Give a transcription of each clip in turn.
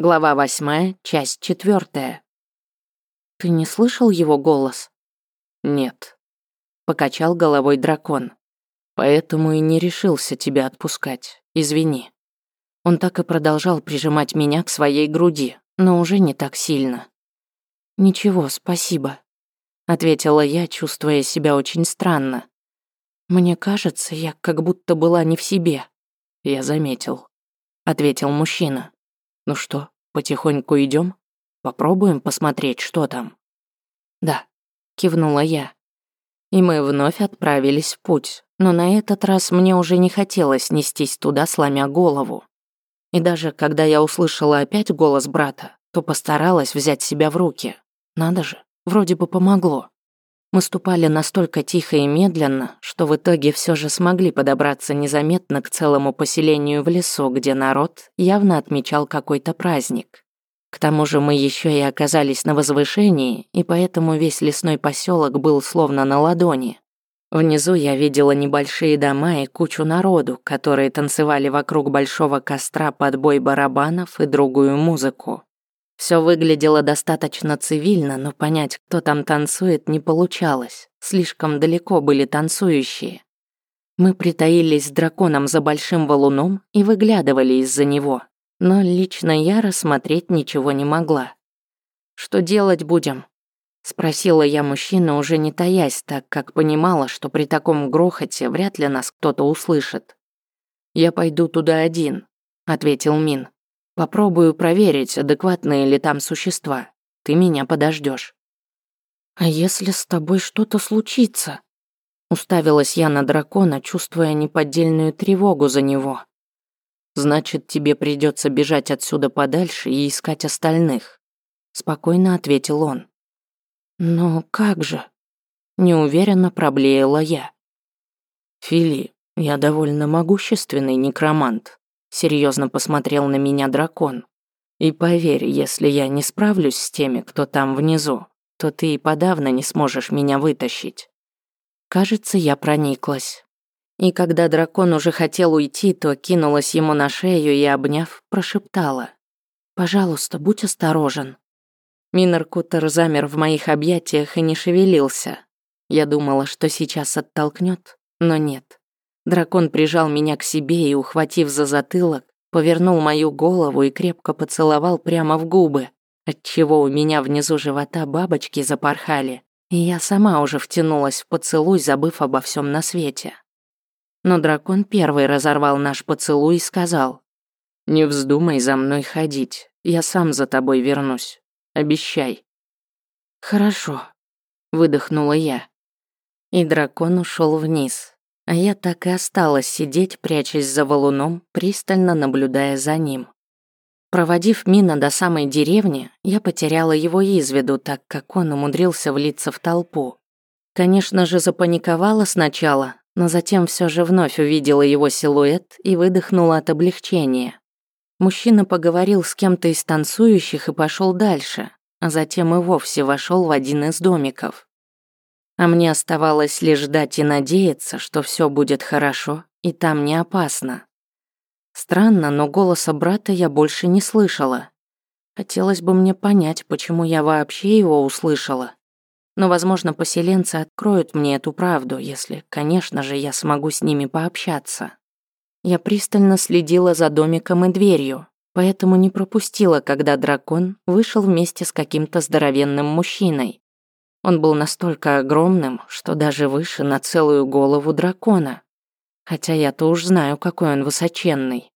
Глава восьмая, часть четвертая. «Ты не слышал его голос?» «Нет», — покачал головой дракон. «Поэтому и не решился тебя отпускать. Извини». Он так и продолжал прижимать меня к своей груди, но уже не так сильно. «Ничего, спасибо», — ответила я, чувствуя себя очень странно. «Мне кажется, я как будто была не в себе». «Я заметил», — ответил мужчина. Ну что, потихоньку идем? Попробуем посмотреть, что там. Да, кивнула я. И мы вновь отправились в путь, но на этот раз мне уже не хотелось нестись туда, сломя голову. И даже когда я услышала опять голос брата, то постаралась взять себя в руки. Надо же, вроде бы помогло. Мы ступали настолько тихо и медленно, что в итоге все же смогли подобраться незаметно к целому поселению в лесу, где народ явно отмечал какой-то праздник. К тому же мы еще и оказались на возвышении, и поэтому весь лесной поселок был словно на ладони. Внизу я видела небольшие дома и кучу народу, которые танцевали вокруг большого костра под бой барабанов и другую музыку. Все выглядело достаточно цивильно, но понять, кто там танцует, не получалось. Слишком далеко были танцующие. Мы притаились с драконом за большим валуном и выглядывали из-за него. Но лично я рассмотреть ничего не могла. «Что делать будем?» Спросила я мужчину, уже не таясь, так как понимала, что при таком грохоте вряд ли нас кто-то услышит. «Я пойду туда один», — ответил Мин. Попробую проверить, адекватные ли там существа. Ты меня подождешь. А если с тобой что-то случится? Уставилась я на дракона, чувствуя неподдельную тревогу за него. Значит, тебе придется бежать отсюда подальше и искать остальных. Спокойно ответил он. Но как же? Неуверенно проблеяла я. Фили, я довольно могущественный некромант. Серьезно посмотрел на меня дракон. И поверь, если я не справлюсь с теми, кто там внизу, то ты и подавно не сможешь меня вытащить. Кажется, я прониклась. И когда дракон уже хотел уйти, то кинулась ему на шею и, обняв, прошептала. «Пожалуйста, будь осторожен». Минер Кутер замер в моих объятиях и не шевелился. Я думала, что сейчас оттолкнет, но нет. Дракон прижал меня к себе и, ухватив за затылок, повернул мою голову и крепко поцеловал прямо в губы, отчего у меня внизу живота бабочки запорхали, и я сама уже втянулась в поцелуй, забыв обо всем на свете. Но дракон первый разорвал наш поцелуй и сказал, «Не вздумай за мной ходить, я сам за тобой вернусь. Обещай». «Хорошо», — выдохнула я. И дракон ушел вниз, а я так и осталась сидеть, прячась за валуном, пристально наблюдая за ним. Проводив Мина до самой деревни, я потеряла его из виду, так как он умудрился влиться в толпу. Конечно же, запаниковала сначала, но затем все же вновь увидела его силуэт и выдохнула от облегчения. Мужчина поговорил с кем-то из танцующих и пошел дальше, а затем и вовсе вошел в один из домиков. А мне оставалось лишь ждать и надеяться, что все будет хорошо и там не опасно. Странно, но голоса брата я больше не слышала. Хотелось бы мне понять, почему я вообще его услышала. Но, возможно, поселенцы откроют мне эту правду, если, конечно же, я смогу с ними пообщаться. Я пристально следила за домиком и дверью, поэтому не пропустила, когда дракон вышел вместе с каким-то здоровенным мужчиной. Он был настолько огромным, что даже выше на целую голову дракона. Хотя я-то уж знаю, какой он высоченный.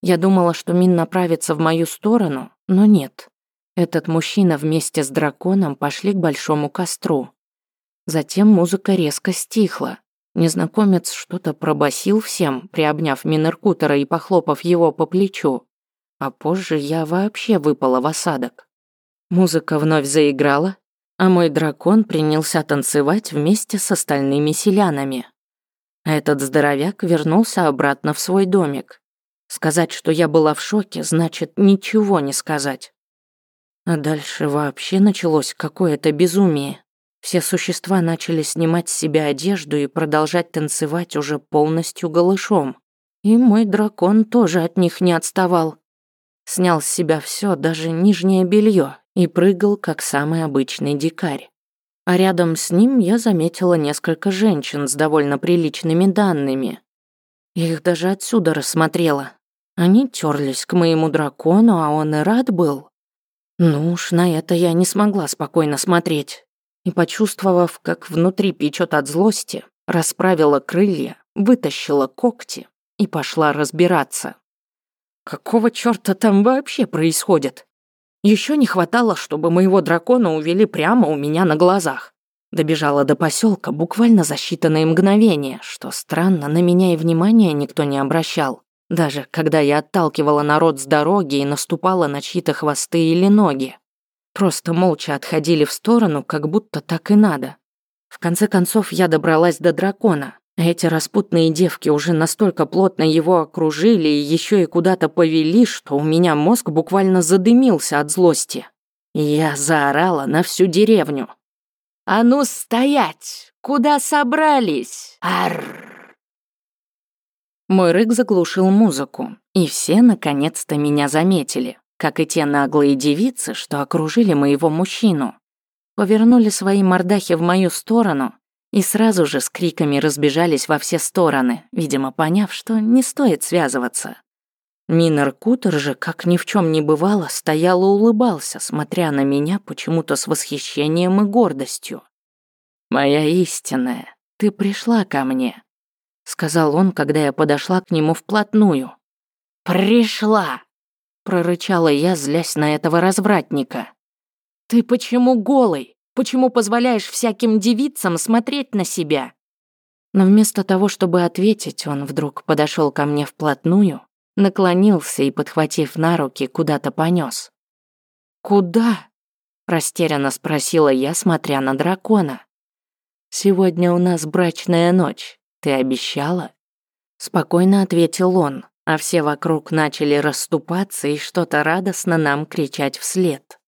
Я думала, что Мин направится в мою сторону, но нет. Этот мужчина вместе с драконом пошли к большому костру. Затем музыка резко стихла. Незнакомец что-то пробасил всем, приобняв Минеркутера и похлопав его по плечу. А позже я вообще выпала в осадок. Музыка вновь заиграла, а мой дракон принялся танцевать вместе с остальными селянами. Этот здоровяк вернулся обратно в свой домик. Сказать, что я была в шоке, значит ничего не сказать. А дальше вообще началось какое-то безумие. Все существа начали снимать с себя одежду и продолжать танцевать уже полностью голышом. И мой дракон тоже от них не отставал. Снял с себя все, даже нижнее белье, и прыгал, как самый обычный дикарь. А рядом с ним я заметила несколько женщин с довольно приличными данными. Их даже отсюда рассмотрела. Они терлись к моему дракону, а он и рад был. Ну уж на это я не смогла спокойно смотреть. И почувствовав, как внутри печет от злости, расправила крылья, вытащила когти и пошла разбираться. Какого чёрта там вообще происходит? Еще не хватало, чтобы моего дракона увели прямо у меня на глазах. Добежала до поселка буквально за считанные мгновения, что странно, на меня и внимания никто не обращал. Даже когда я отталкивала народ с дороги и наступала на чьи-то хвосты или ноги. Просто молча отходили в сторону, как будто так и надо. В конце концов, я добралась до дракона. Эти распутные девки уже настолько плотно его окружили и еще и куда-то повели, что у меня мозг буквально задымился от злости. Я заорала на всю деревню. «А ну стоять! Куда собрались? Арр!» Мой рык заглушил музыку, и все наконец-то меня заметили, как и те наглые девицы, что окружили моего мужчину. Повернули свои мордахи в мою сторону и сразу же с криками разбежались во все стороны, видимо, поняв, что не стоит связываться. Минер Кутер же, как ни в чем не бывало, стоял и улыбался, смотря на меня почему-то с восхищением и гордостью. «Моя истинная, ты пришла ко мне», — сказал он, когда я подошла к нему вплотную. «Пришла!» — прорычала я, злясь на этого развратника. «Ты почему голый? Почему позволяешь всяким девицам смотреть на себя?» Но вместо того, чтобы ответить, он вдруг подошел ко мне вплотную, наклонился и, подхватив на руки, куда-то понес. «Куда?» – растерянно спросила я, смотря на дракона. «Сегодня у нас брачная ночь. Ты обещала?» Спокойно ответил он, а все вокруг начали расступаться и что-то радостно нам кричать вслед.